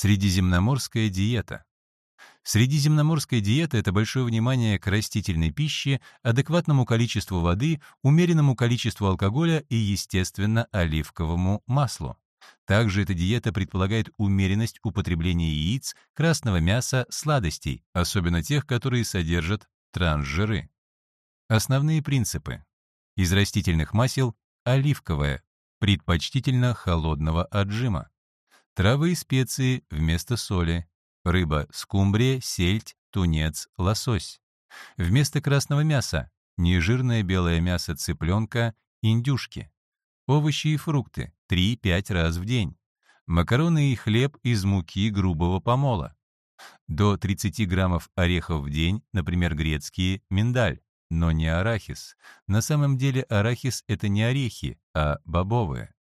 Средиземноморская диета. Средиземноморская диета — это большое внимание к растительной пище, адекватному количеству воды, умеренному количеству алкоголя и, естественно, оливковому маслу. Также эта диета предполагает умеренность употребления яиц, красного мяса, сладостей, особенно тех, которые содержат трансжиры. Основные принципы. Из растительных масел – оливковое, предпочтительно холодного отжима. Травы и специи вместо соли. Рыба – скумбрия, сельдь, тунец, лосось. Вместо красного мяса – нежирное белое мясо цыпленка, индюшки. Овощи и фрукты 3-5 раз в день. Макароны и хлеб из муки грубого помола. До 30 граммов орехов в день, например, грецкие, миндаль, но не арахис. На самом деле арахис — это не орехи, а бобовые.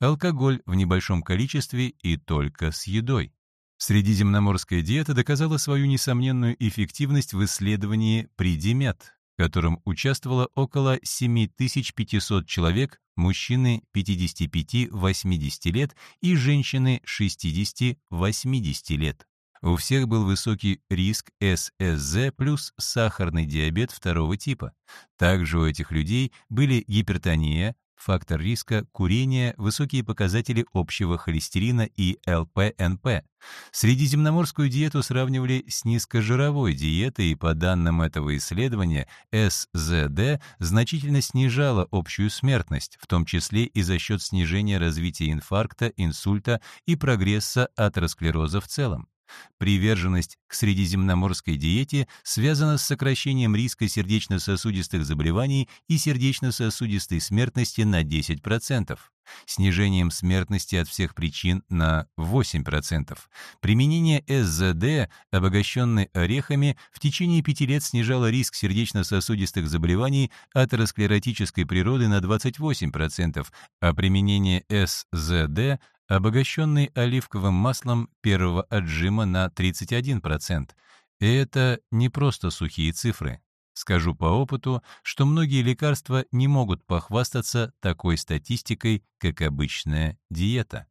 Алкоголь в небольшом количестве и только с едой. Средиземноморская диета доказала свою несомненную эффективность в исследовании Придимет, в котором участвовало около 7500 человек, мужчины 55-80 лет и женщины 60-80 лет. У всех был высокий риск ССЗ плюс сахарный диабет второго типа. Также у этих людей были гипертония, фактор риска, курение, высокие показатели общего холестерина и ЛПНП. Средиземноморскую диету сравнивали с низкожировой диетой, и по данным этого исследования, СЗД значительно снижала общую смертность, в том числе и за счет снижения развития инфаркта, инсульта и прогресса атеросклероза в целом. Приверженность к средиземноморской диете связана с сокращением риска сердечно-сосудистых заболеваний и сердечно-сосудистой смертности на 10%, снижением смертности от всех причин на 8%. Применение СЗД, обогащенной орехами, в течение пяти лет снижало риск сердечно-сосудистых заболеваний атеросклеротической природы на 28%, а применение СЗД обогащенный оливковым маслом первого отжима на 31%. И это не просто сухие цифры. Скажу по опыту, что многие лекарства не могут похвастаться такой статистикой, как обычная диета.